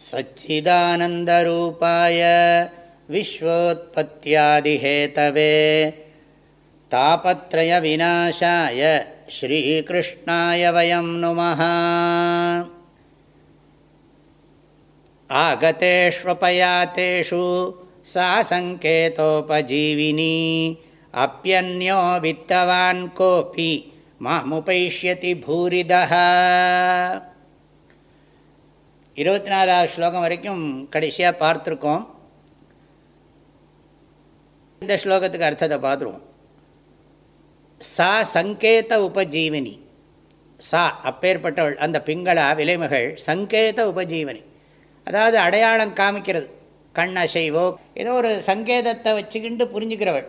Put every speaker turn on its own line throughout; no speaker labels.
सच्चिदानन्दरूपाय विश्वोत्पत्यादिहेतवे तापत्रयविनाशाय श्रीकृष्णाय वयं नुमः। आगतेष्वपयातेषु सा सङ्केतोपजीविनी अप्यन्यो वित्तवान् कोऽपि मामुपैष्यति भूरिदः। இருபத்தி நாலாவது ஸ்லோகம் வரைக்கும் கடைசியாக பார்த்துருக்கோம். இந்த ஸ்லோகத்துக்கு அர்த்தத்தை பார்த்துருவோம். சா சங்கேத உபஜீவினி. சா அப்பேற்பட்டவள் அந்த பிங்களா விலைமகள் சங்கேத உபஜீவனி. அதாவது அடையாளம் காமிக்கிறது. கண் அசைவோ ஏதோ ஒரு சங்கேதத்தை வச்சுக்கிண்டு புரிஞ்சுக்கிறவள்.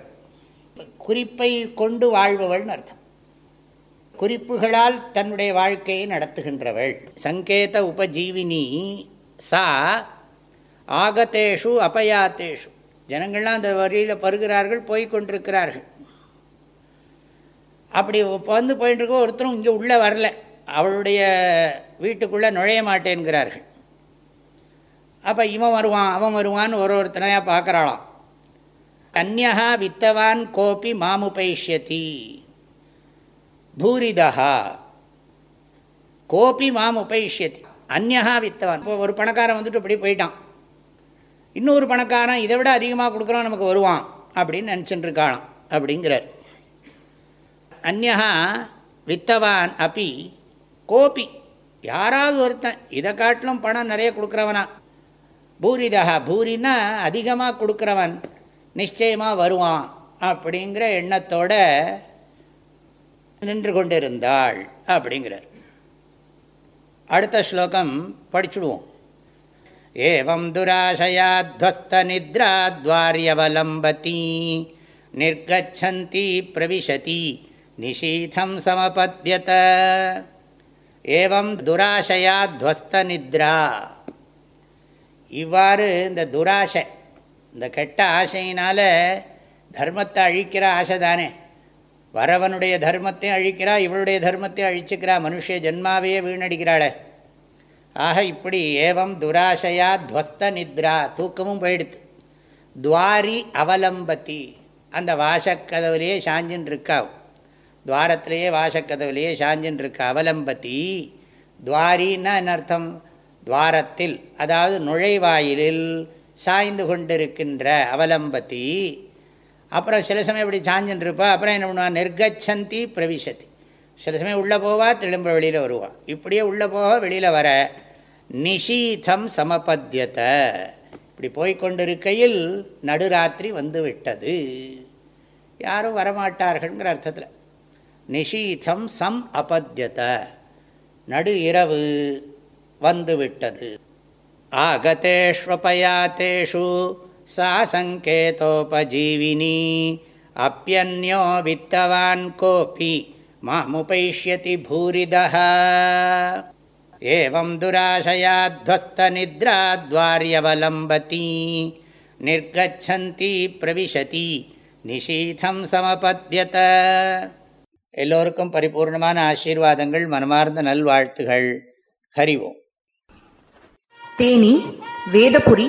குறிப்பை கொண்டு வாழ்பவள்னு அர்த்தம். குறிப்புகளால் தன்னுடைய வாழ்க்கையை நடத்துகின்றவள். சங்கேத உபஜீவினி சா ஆகத்தேஷு அபயாத்தேஷு. ஜனங்கள்லாம் அந்த வரியில் பருகிறார்கள் போய்கொண்டிருக்கிறார்கள் அப்படி வந்து போயிட்டுருக்கோ ஒருத்தரும் இங்கே உள்ளே வரல. அவளுடைய வீட்டுக்குள்ளே நுழைய மாட்டேன்கிறார்கள். அப்போ இவன் வருவான் அவன் வருவான்னு ஒரு ஒருத்தனையாக பார்க்குறாளாம் கன்யா வித்தவான் கோபி மாமுபைஷ்யதி. பூரிதா கோபி மாம் உபயிஷ்யதி அந்நகா வித்தவான். இப்போ ஒரு பணக்காரன் வந்துட்டு இப்படி போயிட்டான். இன்னொரு பணக்காரன் இதை விட அதிகமாக கொடுக்குறான் நமக்கு வருவான் அப்படின்னு நினச்சிட்டுருக்காளாம் அப்படிங்கிறார். அந்நகா வித்தவான் அப்பி கோபி. யாராவது ஒருத்தன் இதை காட்டிலும் பணம் நிறைய கொடுக்குறவனா. பூரிதா பூரின்னா அதிகமாக கொடுக்குறவன். நிச்சயமாக வருவான் அப்படிங்கிற எண்ணத்தோட நின்று கொண்டிருந்தாள் அப்படிங்கிறார். அடுத்த ஸ்லோகம் படிச்சுடுவோம். ஏவம் துராசயாத்வஸ்தநித்ராத்வாரியவலம்பதி நிர்கச்சந்தி பிரவிசதி நிஷீதம் சமபத்தியத ஏவம் துராசயாத்வஸ்த நித்ரா. இவ்வாறு இந்த துராசை இந்த கெட்ட ஆசையினால் தர்மத்தை அழிக்கிற ஆசை தானே. வரவனுடைய தர்மத்தையும் அழிக்கிறா இவளுடைய தர்மத்தையும் அழிச்சுக்கிறா மனுஷ ஜென்மாவையே வீணடிக்கிறாளே. ஆக இப்படி ஏவம் துராசையா துவஸ்த நித்ரா தூக்கமும் போயிடுது. துவாரி அவலம்பத்தி அந்த வாசக்கதவுலேயே சாஞ்சின் இருக்கா துவாரத்திலேயே வாசக்கதவுலேயே சாஞ்சின் இருக்கா அவலம்பத்தி துவாரின்னா என்ன அர்த்தம்? துவாரத்தில் அதாவது நுழைவாயிலில் சாய்ந்து கொண்டிருக்கின்ற அவலம்பத்தி அப்புறம் சில சமயம் இப்படி சாஞ்சுன்னு இருப்பா அப்புறம் என்ன பண்ணுவான் நெர்கச்சந்தி பிரவிசதி சில சமயம் உள்ளே போவா திரும்ப வெளியில் வருவாள் இப்படியே உள்ளே போக வெளியில் வர நிஷீதம் சமபத்தியத்தை இப்படி போய்கொண்டிருக்கையில் நடுராத்திரி வந்து விட்டது யாரும் வரமாட்டார்கள்ங்கிற அர்த்தத்தில். நிஷீதம் சம் அபத்தியத. நடு இரவு வந்து விட்டது ஆகதேஷ்வபயாத்தேஷு सा सङ्केतोपजीविनी अप्यन्यो वित्तवान् कोऽपि मामुपैष्यति भूरिदः एवं दुराशयाध्वस्तनिद्राद्वार्यवलम्बती निर्गच्छन्ती प्रविशति நிஷீதம் சமபத்தியத எல்லோருக்கும் பரிபூர்ணமான ஆசீர்வாதங்கள் மனமார்ந்த நல்வாழ்த்துகள் ஹரிவோம்
தேனி வேதபுரி